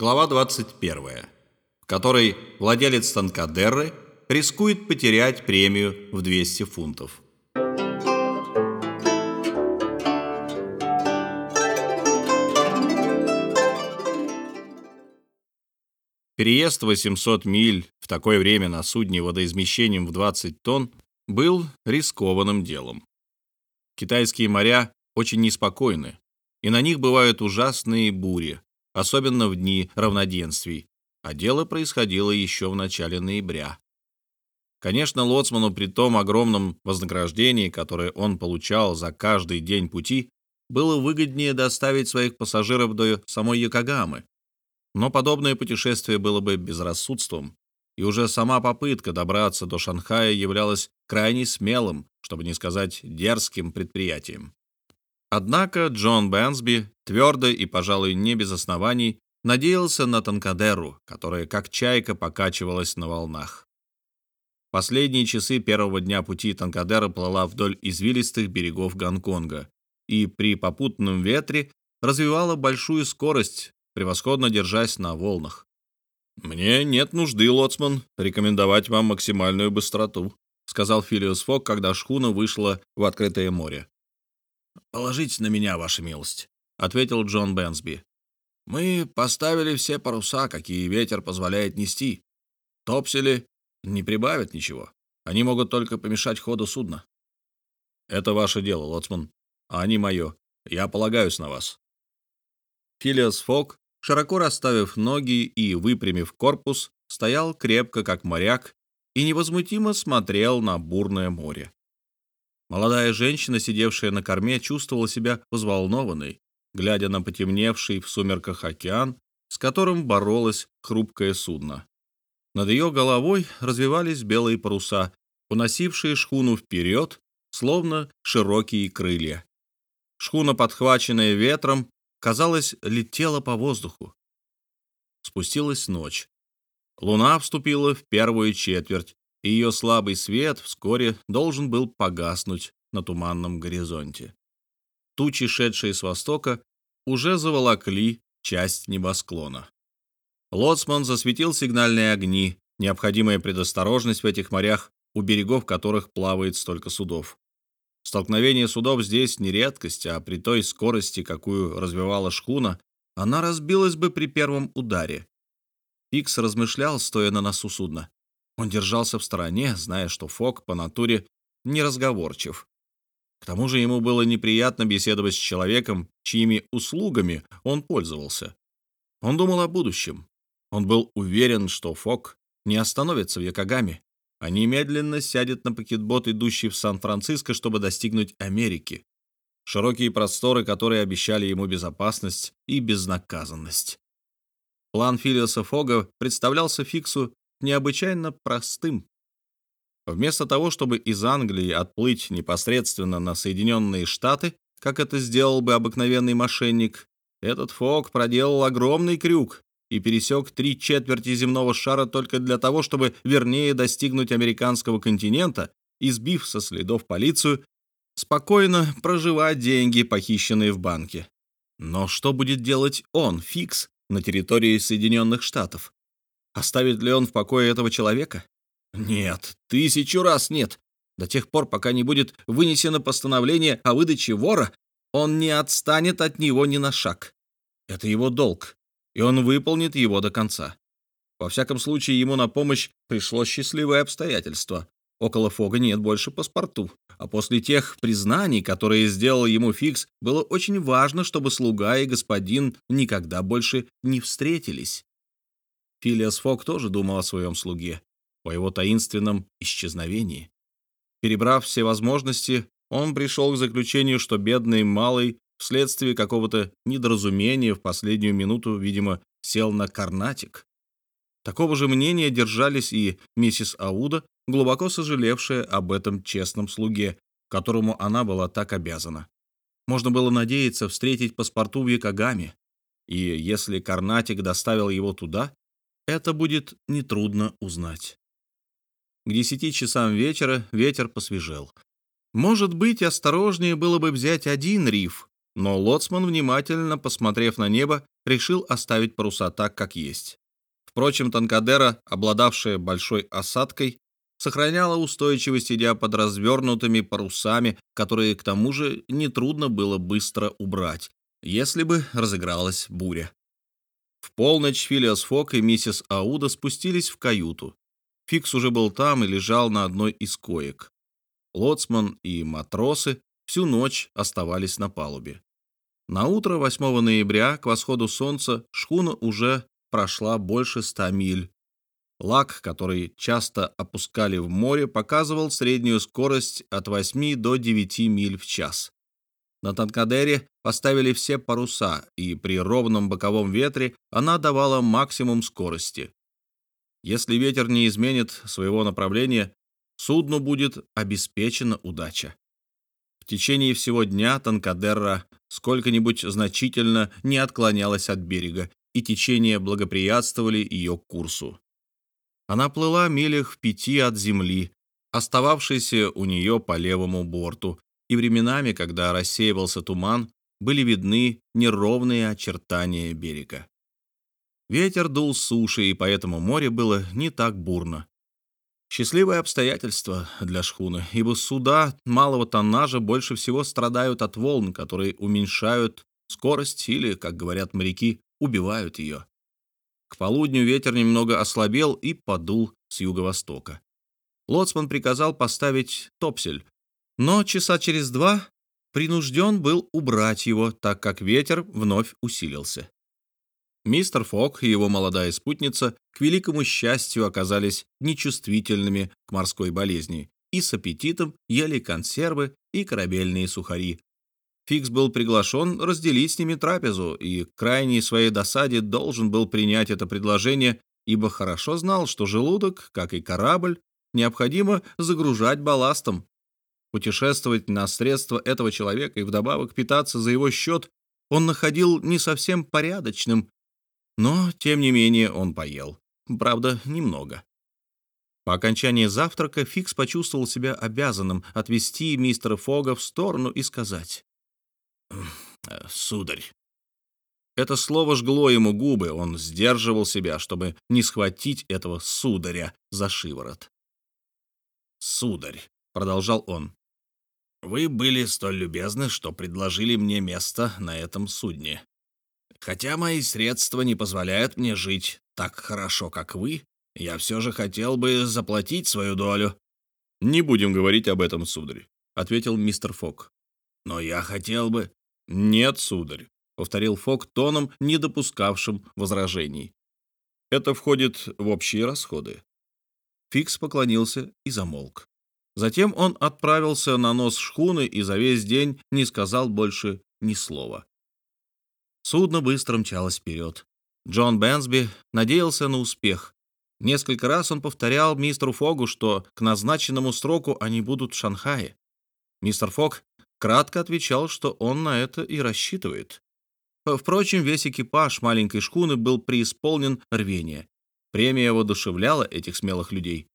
Глава 21, в которой владелец Танкадерры рискует потерять премию в 200 фунтов. Переезд 800 миль в такое время на судне водоизмещением в 20 тонн был рискованным делом. Китайские моря очень неспокойны, и на них бывают ужасные бури, особенно в дни равноденствий, а дело происходило еще в начале ноября. Конечно, лоцману при том огромном вознаграждении, которое он получал за каждый день пути, было выгоднее доставить своих пассажиров до самой Йокогамы, но подобное путешествие было бы безрассудством, и уже сама попытка добраться до Шанхая являлась крайне смелым, чтобы не сказать дерзким предприятием. Однако Джон Бэнсби твердо и, пожалуй, не без оснований, надеялся на Танкадеру, которая как чайка покачивалась на волнах. Последние часы первого дня пути Танкадера плыла вдоль извилистых берегов Гонконга и при попутном ветре развивала большую скорость, превосходно держась на волнах. «Мне нет нужды, лоцман, рекомендовать вам максимальную быстроту», сказал Филиус Фок, когда шхуна вышла в открытое море. «Положитесь на меня, ваша милость», — ответил Джон Бенсби. «Мы поставили все паруса, какие ветер позволяет нести. Топсели не прибавят ничего. Они могут только помешать ходу судна». «Это ваше дело, лоцман, а не мое. Я полагаюсь на вас». Филиас Фок широко расставив ноги и выпрямив корпус, стоял крепко, как моряк, и невозмутимо смотрел на бурное море. Молодая женщина, сидевшая на корме, чувствовала себя взволнованной, глядя на потемневший в сумерках океан, с которым боролось хрупкое судно. Над ее головой развивались белые паруса, уносившие шхуну вперед, словно широкие крылья. Шхуна, подхваченная ветром, казалось, летела по воздуху. Спустилась ночь. Луна вступила в первую четверть, и ее слабый свет вскоре должен был погаснуть на туманном горизонте. Тучи, шедшие с востока, уже заволокли часть небосклона. Лоцман засветил сигнальные огни, необходимая предосторожность в этих морях, у берегов которых плавает столько судов. Столкновение судов здесь не редкость, а при той скорости, какую развивала шхуна, она разбилась бы при первом ударе. Фикс размышлял, стоя на носу судна. Он держался в стороне, зная, что Фок по натуре неразговорчив. К тому же ему было неприятно беседовать с человеком, чьими услугами он пользовался. Он думал о будущем. Он был уверен, что Фок не остановится в Якогаме, а немедленно сядет на пакетбот, идущий в Сан-Франциско, чтобы достигнуть Америки. Широкие просторы, которые обещали ему безопасность и безнаказанность. План Филиоса Фога представлялся Фиксу необычайно простым. Вместо того, чтобы из Англии отплыть непосредственно на Соединенные Штаты, как это сделал бы обыкновенный мошенник, этот Фог проделал огромный крюк, и пересек три четверти земного шара только для того, чтобы вернее достигнуть американского континента и, сбив со следов полицию, спокойно проживать деньги, похищенные в банке. Но что будет делать он, Фикс, на территории Соединенных Штатов? Оставит ли он в покое этого человека? Нет, тысячу раз нет. До тех пор, пока не будет вынесено постановление о выдаче вора, он не отстанет от него ни на шаг. Это его долг и он выполнит его до конца. Во всяком случае, ему на помощь пришло счастливое обстоятельство. Около Фога нет больше паспорту. А после тех признаний, которые сделал ему Фикс, было очень важно, чтобы слуга и господин никогда больше не встретились. Филиас Фог тоже думал о своем слуге, о его таинственном исчезновении. Перебрав все возможности, он пришел к заключению, что бедный малый вследствие какого-то недоразумения в последнюю минуту, видимо, сел на карнатик. Такого же мнения держались и миссис Ауда, глубоко сожалевшая об этом честном слуге, которому она была так обязана. Можно было надеяться встретить паспорту в Якогаме, и если Карнатик доставил его туда, это будет нетрудно узнать. К десяти часам вечера ветер посвежел. Может быть, осторожнее было бы взять один риф, но лоцман, внимательно посмотрев на небо, решил оставить паруса так, как есть. Впрочем, Танкадера, обладавшая большой осадкой, сохраняла устойчивость, идя под развернутыми парусами, которые, к тому же, нетрудно было быстро убрать, если бы разыгралась буря. В полночь Филиас Фок и миссис Ауда спустились в каюту. Фикс уже был там и лежал на одной из коек. Лоцман и матросы всю ночь оставались на палубе. На утро 8 ноября к восходу солнца шхуна уже прошла больше ста миль. Лак, который часто опускали в море, показывал среднюю скорость от 8 до 9 миль в час. На Танкадере поставили все паруса, и при ровном боковом ветре она давала максимум скорости. Если ветер не изменит своего направления, судну будет обеспечена удача. В течение всего дня Танкадерра сколько-нибудь значительно не отклонялась от берега, и течения благоприятствовали ее курсу. Она плыла милях в пяти от земли, остававшейся у нее по левому борту, и временами, когда рассеивался туман, были видны неровные очертания берега. Ветер дул с суши, и поэтому море было не так бурно. Счастливое обстоятельство для шхуны, ибо суда малого тоннажа больше всего страдают от волн, которые уменьшают скорость или, как говорят моряки, убивают ее. К полудню ветер немного ослабел и подул с юго-востока. Лоцман приказал поставить топсель, но часа через два принужден был убрать его, так как ветер вновь усилился. Мистер Фок и его молодая спутница, к великому счастью, оказались нечувствительными к морской болезни и с аппетитом ели консервы и корабельные сухари. Фикс был приглашен разделить с ними трапезу и к крайней своей досаде должен был принять это предложение, ибо хорошо знал, что желудок, как и корабль, необходимо загружать балластом, Путешествовать на средства этого человека и вдобавок питаться за его счет он находил не совсем порядочным, но, тем не менее, он поел. Правда, немного. По окончании завтрака Фикс почувствовал себя обязанным отвести мистера Фога в сторону и сказать «Сударь». Это слово жгло ему губы, он сдерживал себя, чтобы не схватить этого сударя за шиворот. «Сударь», — продолжал он, вы были столь любезны, что предложили мне место на этом судне. Хотя мои средства не позволяют мне жить так хорошо, как вы, я все же хотел бы заплатить свою долю». «Не будем говорить об этом, сударь», — ответил мистер Фок. «Но я хотел бы...» «Нет, сударь», — повторил Фок тоном, не допускавшим возражений. «Это входит в общие расходы». Фикс поклонился и замолк. Затем он отправился на нос шхуны и за весь день не сказал больше ни слова. Судно быстро мчалось вперед. Джон Бенсби надеялся на успех. Несколько раз он повторял мистеру Фогу, что к назначенному сроку они будут в Шанхае. Мистер Фог кратко отвечал, что он на это и рассчитывает. Впрочем, весь экипаж маленькой шхуны был преисполнен рвения. Премия воодушевляла этих смелых людей.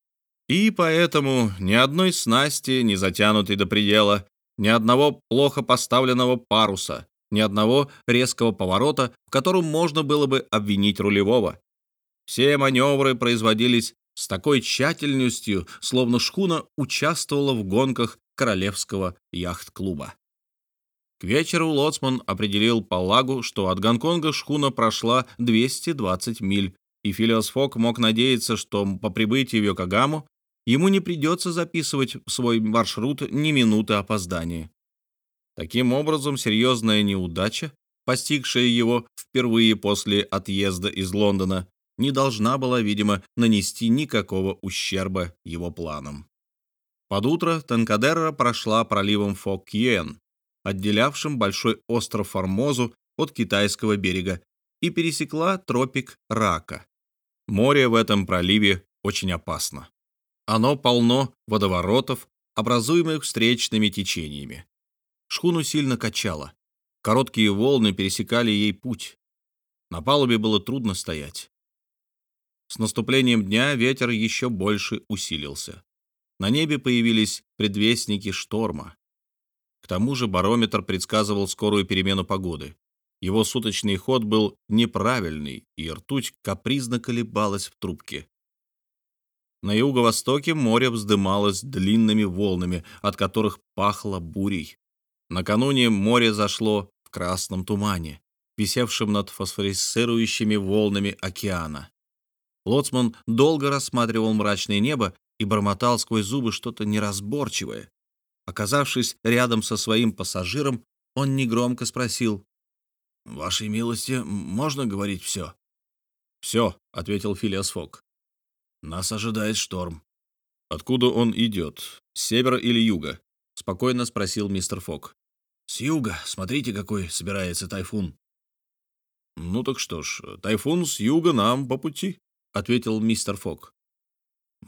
И поэтому ни одной снасти, не затянутой до предела, ни одного плохо поставленного паруса, ни одного резкого поворота, в котором можно было бы обвинить рулевого. Все маневры производились с такой тщательностью, словно шхуна участвовала в гонках королевского яхт-клуба. К вечеру Лоцман определил по лагу, что от Гонконга шхуна прошла 220 миль, и Филиос Фок мог надеяться, что по прибытии в Йокогаму ему не придется записывать в свой маршрут ни минуты опоздания. Таким образом, серьезная неудача, постигшая его впервые после отъезда из Лондона, не должна была, видимо, нанести никакого ущерба его планам. Под утро Танкадерра прошла проливом Фокьен, отделявшим большой остров Формозу от китайского берега, и пересекла тропик Рака. Море в этом проливе очень опасно. Оно полно водоворотов, образуемых встречными течениями. Шхуну сильно качало. Короткие волны пересекали ей путь. На палубе было трудно стоять. С наступлением дня ветер еще больше усилился. На небе появились предвестники шторма. К тому же барометр предсказывал скорую перемену погоды. Его суточный ход был неправильный, и ртуть капризно колебалась в трубке. На юго-востоке море вздымалось длинными волнами, от которых пахло бурей. Накануне море зашло в красном тумане, висевшем над фосфорисцирующими волнами океана. Лоцман долго рассматривал мрачное небо и бормотал сквозь зубы что-то неразборчивое. Оказавшись рядом со своим пассажиром, он негромко спросил, «Вашей милости можно говорить все?» «Все», — ответил Филиас Фок. «Нас ожидает шторм». «Откуда он идет? С севера или юга?» — спокойно спросил мистер Фок. «С юга. Смотрите, какой собирается тайфун». «Ну так что ж, тайфун с юга нам по пути», — ответил мистер Фок.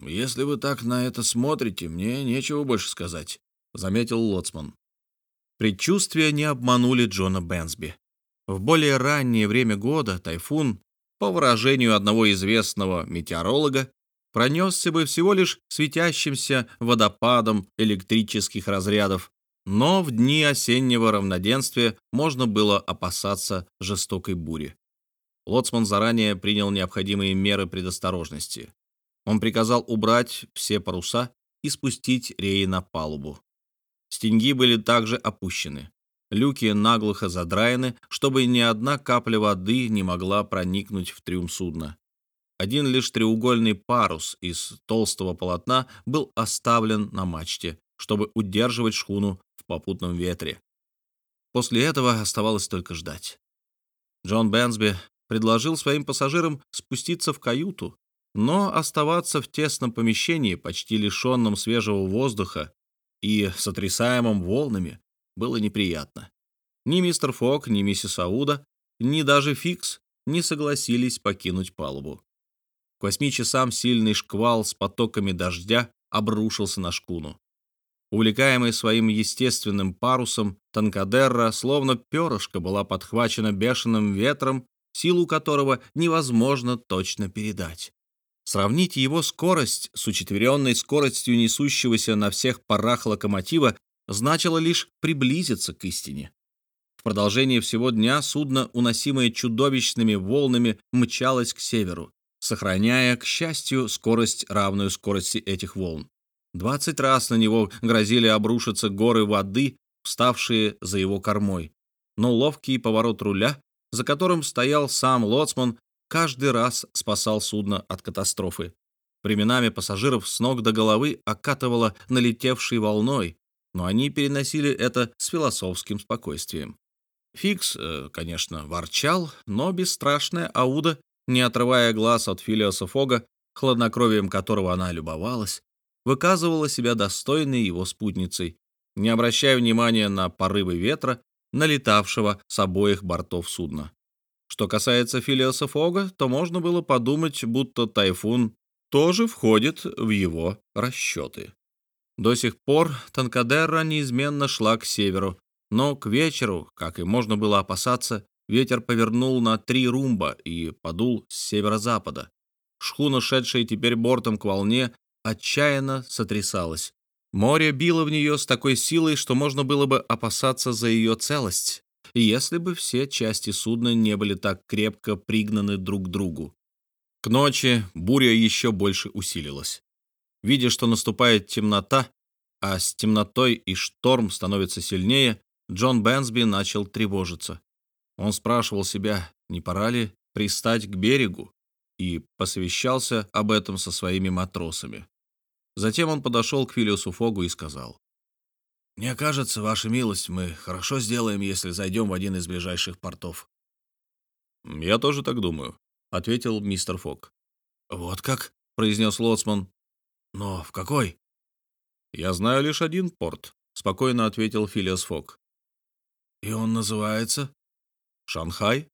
«Если вы так на это смотрите, мне нечего больше сказать», — заметил Лоцман. Предчувствия не обманули Джона Бенсби. В более раннее время года тайфун, по выражению одного известного метеоролога, пронесся бы всего лишь светящимся водопадом электрических разрядов, но в дни осеннего равноденствия можно было опасаться жестокой бури. Лоцман заранее принял необходимые меры предосторожности. Он приказал убрать все паруса и спустить реи на палубу. Стеньги были также опущены. Люки наглухо задраены, чтобы ни одна капля воды не могла проникнуть в трюм судна. Один лишь треугольный парус из толстого полотна был оставлен на мачте, чтобы удерживать шхуну в попутном ветре. После этого оставалось только ждать. Джон Бенсби предложил своим пассажирам спуститься в каюту, но оставаться в тесном помещении, почти лишенном свежего воздуха и сотрясаемом волнами, было неприятно. Ни мистер Фок, ни миссис Ауда, ни даже Фикс не согласились покинуть палубу. К восьми часам сильный шквал с потоками дождя обрушился на шкуну. Увлекаемый своим естественным парусом, Танкадерра, словно перышко, была подхвачена бешеным ветром, силу которого невозможно точно передать. Сравнить его скорость с учетверенной скоростью несущегося на всех парах локомотива значило лишь приблизиться к истине. В продолжении всего дня судно, уносимое чудовищными волнами, мчалось к северу, сохраняя, к счастью, скорость, равную скорости этих волн. Двадцать раз на него грозили обрушиться горы воды, вставшие за его кормой. Но ловкий поворот руля, за которым стоял сам лоцман, каждый раз спасал судно от катастрофы. Временами пассажиров с ног до головы окатывало налетевшей волной, но они переносили это с философским спокойствием. Фикс, э, конечно, ворчал, но бесстрашная Ауда, не отрывая глаз от Филиоса Фога, хладнокровием которого она любовалась, выказывала себя достойной его спутницей, не обращая внимания на порывы ветра, налетавшего с обоих бортов судна. Что касается Филиоса Фога, то можно было подумать, будто тайфун тоже входит в его расчеты. До сих пор Танкадерра неизменно шла к северу, но к вечеру, как и можно было опасаться, ветер повернул на три румба и подул с северо-запада. Шхуна, шедшая теперь бортом к волне, отчаянно сотрясалась. Море било в нее с такой силой, что можно было бы опасаться за ее целость, если бы все части судна не были так крепко пригнаны друг к другу. К ночи буря еще больше усилилась. Видя, что наступает темнота, а с темнотой и шторм становится сильнее, Джон Бенсби начал тревожиться. Он спрашивал себя, не пора ли пристать к берегу, и посовещался об этом со своими матросами. Затем он подошел к Филиусу Фогу и сказал, «Мне кажется, ваша милость, мы хорошо сделаем, если зайдем в один из ближайших портов». «Я тоже так думаю», — ответил мистер Фог. «Вот как?» — произнес Лоцман. «Но в какой?» «Я знаю лишь один порт», — спокойно ответил Филиас Фок. «И он называется?» «Шанхай».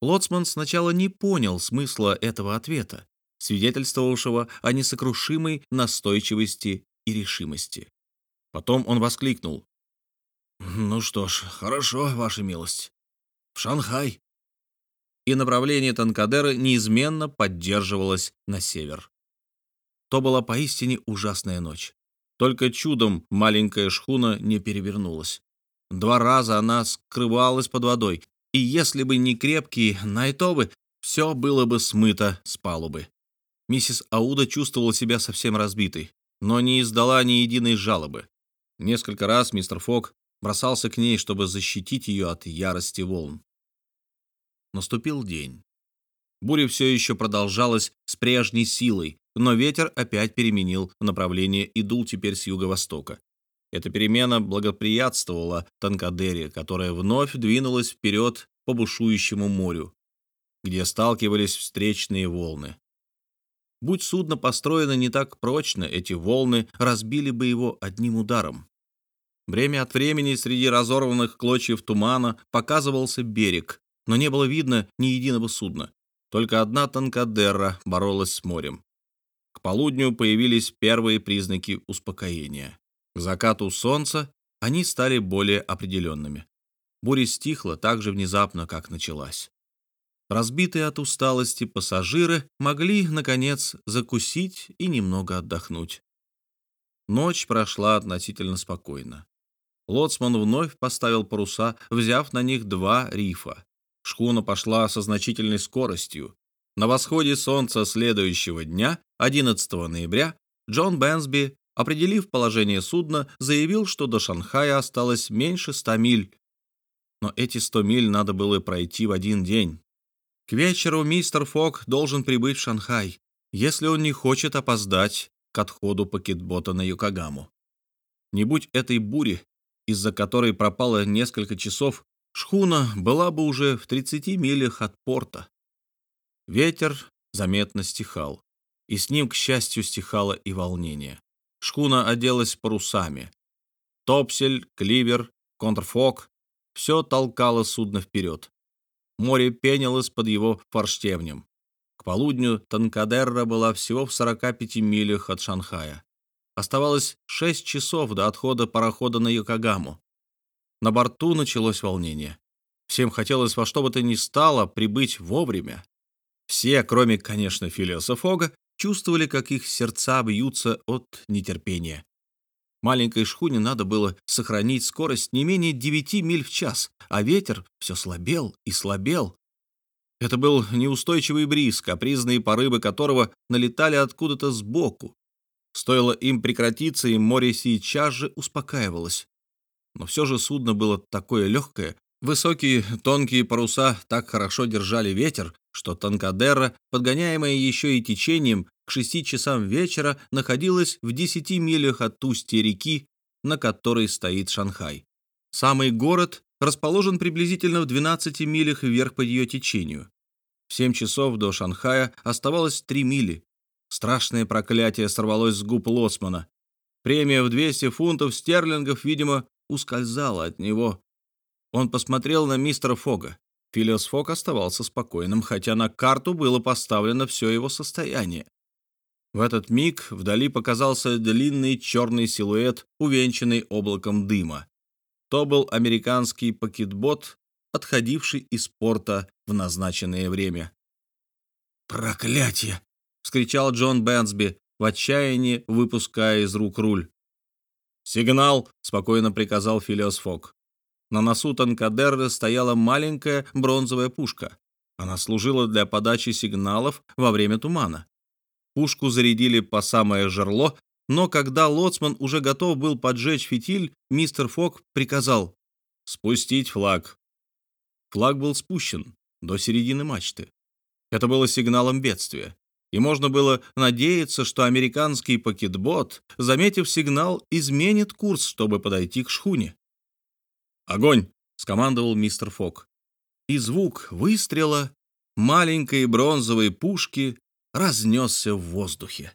Лоцман сначала не понял смысла этого ответа, свидетельствовавшего о несокрушимой настойчивости и решимости. Потом он воскликнул. «Ну что ж, хорошо, ваша милость. В Шанхай». И направление Танкадера неизменно поддерживалось на север. То была поистине ужасная ночь. Только чудом маленькая шхуна не перевернулась. Два раза она скрывалась под водой, и если бы не крепкие найтовы, все было бы смыто с палубы. Миссис Ауда чувствовала себя совсем разбитой, но не издала ни единой жалобы. Несколько раз мистер Фок бросался к ней, чтобы защитить ее от ярости волн. Наступил день. Буря все еще продолжалась с прежней силой, но ветер опять переменил направление и дул теперь с юго-востока. Эта перемена благоприятствовала Танкадере, которая вновь двинулась вперед по бушующему морю, где сталкивались встречные волны. Будь судно построено не так прочно, эти волны разбили бы его одним ударом. Время от времени среди разорванных клочьев тумана показывался берег, но не было видно ни единого судна. Только одна танкадерра боролась с морем. К полудню появились первые признаки успокоения. К закату солнца они стали более определенными. Буря стихла так же внезапно, как началась. Разбитые от усталости пассажиры могли, наконец, закусить и немного отдохнуть. Ночь прошла относительно спокойно. Лоцман вновь поставил паруса, взяв на них два рифа. Шхуна пошла со значительной скоростью. На восходе солнца следующего дня, 11 ноября, Джон Бэнсби, определив положение судна, заявил, что до Шанхая осталось меньше 100 миль. Но эти 100 миль надо было пройти в один день. К вечеру мистер Фок должен прибыть в Шанхай, если он не хочет опоздать к отходу пакетбота на Юкагаму. Не будь этой бури, из-за которой пропало несколько часов, шхуна была бы уже в 30 милях от порта. Ветер заметно стихал, и с ним, к счастью, стихало и волнение. Шхуна оделась парусами. Топсель, кливер, контрфок — все толкало судно вперед. Море пенилось под его форштевнем. К полудню Танкадерра была всего в 45 милях от Шанхая. Оставалось 6 часов до отхода парохода на Йокогаму. На борту началось волнение. Всем хотелось во что бы то ни стало прибыть вовремя. Все, кроме, конечно, Филиоса Фога, чувствовали, как их сердца бьются от нетерпения. Маленькой шхуне надо было сохранить скорость не менее 9 миль в час, а ветер все слабел и слабел. Это был неустойчивый бриз, капризные порывы которого налетали откуда-то сбоку. Стоило им прекратиться, и море сейчас же успокаивалось. Но все же судно было такое легкое, высокие тонкие паруса так хорошо держали ветер, что Танкадерра, подгоняемая еще и течением, к шести часам вечера находилась в десяти милях от устья реки, на которой стоит Шанхай. Самый город расположен приблизительно в 12 милях вверх по ее течению. В 7 часов до Шанхая оставалось 3 мили. Страшное проклятие сорвалось с губ Лоцмана. Премия в 200 фунтов стерлингов, видимо, ускользала от него. Он посмотрел на мистера Фога. Филиос Фог оставался спокойным, хотя на карту было поставлено все его состояние. В этот миг вдали показался длинный черный силуэт, увенчанный облаком дыма. То был американский пакетбот, отходивший из порта в назначенное время. «Проклятие!» — вскричал Джон Бэнсби, в отчаянии выпуская из рук руль. «Сигнал!» — спокойно приказал Филиос Фок. На носу Танкадерры стояла маленькая бронзовая пушка. Она служила для подачи сигналов во время тумана. Пушку зарядили по самое жерло, но когда лоцман уже готов был поджечь фитиль, мистер Фок приказал «спустить флаг». Флаг был спущен до середины мачты. Это было сигналом бедствия, и можно было надеяться, что американский пакетбот, заметив сигнал, изменит курс, чтобы подойти к шхуне. «Огонь!» — скомандовал мистер Фок. И звук выстрела маленькой бронзовой пушки разнесся в воздухе.